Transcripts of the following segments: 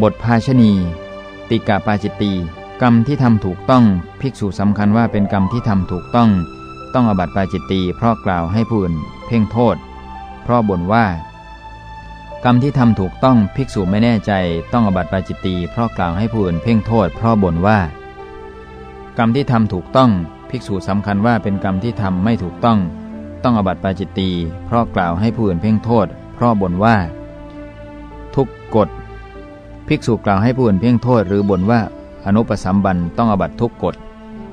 บทภาชณี ติกาปาจิตตีกรรมที่ทำถูกต้อง ภิกษุสำคัญว่าเป็นกรรมที่ทำถูกต้อง ต้องอบัติปาจิตตีเพราะกล่าวให้ผู้อื่นเพ่งโทษ เพราะบ่นว่า กรรมที่ทำถูกต้องภิกษุไม่แน่ใจต้องอบัติปาจิตตีเพราะกล่าวให้ผู้อื่นเพ่งโทษ เพราะบ่นว่า กรรมที่ทำถูกต้อง ภิกษุสำคัญว่าเป็นกรรมที่ทำไม่ถูกต้อง ต้องอบัติปาจิตตีเพราะกล่าวให้ผู้อื่นเพ่งโทษ เพราะบ่นว่า ทุกกฎ ภิกษุกล่าวให้ผู้อื่นเพ่งโทษหรือบ่นว่าอนุปสัมบันต้องอบัตทุกกฎ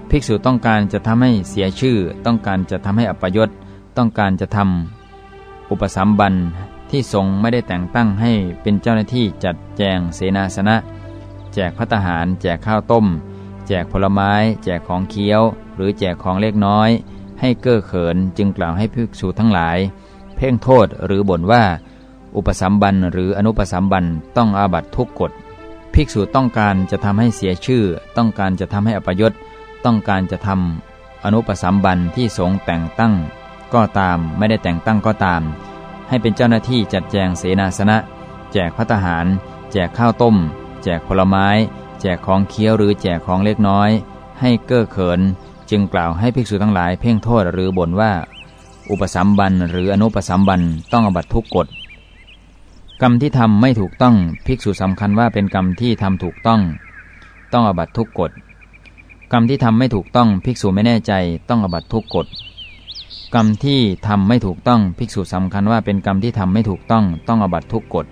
ภิกษุต้องการจะทำให้เสียชื่อ ต้องการจะทำให้อัปยศต้องการจะทำอุปสัมบันที่ทรงไม่ได้แต่งตั้งให้เป็นเจ้าหน้าที่จัดแจงเสนาสนะ แจกพัตหาร แจกข้าวต้ม แจกผลไม้ แจกของเคี้ยว หรือแจกของเล็กน้อย ให้เก้อเขินจึงกล่าวให้ภิกษุทั้งหลาย เพ่งโทษหรือบ่นว่า อุปสัมบันหรืออนุปสัมบันต้องอาบัตทุกกฎ ภิกษุต้องการจะทำให้เสียชื่อ ต้องการจะทำให้อัปยศต้องการจะทำอนุปสัมบันที่สงแต่งตั้ง ก็ตามไม่ได้แต่งตั้งก็ตาม ให้เป็นเจ้าหน้าที่จัดแจงเสนาสนะ แจกพัตหาร แจกข้าวต้ม แจกผลไม้ แจกของเคี้ยวหรือแจกของเล็กน้อย ให้เก้อเขิน จึงกล่าวให้ภิกษุทั้งหลายเพ่งโทษหรือบ่นว่า อุปสัมบันหรืออนุปสัมบันต้องอบัตทุกกฎ กรรมที่ทำไม่ถูกต้องภิกษุสำคัญว่าเป็นกรรมที่ทำถูกต้อง ต้องอบัตทุกกฎกรรมที่ทำไม่ถูกต้องภิกษุไม่แน่ใจต้องอบัตทุกกฎกรรมที่ทำไม่ถูกต้องภิกษุสำคัญว่าเป็นกรรมที่ทำไม่ถูกต้องต้องอบัตทุกกฎ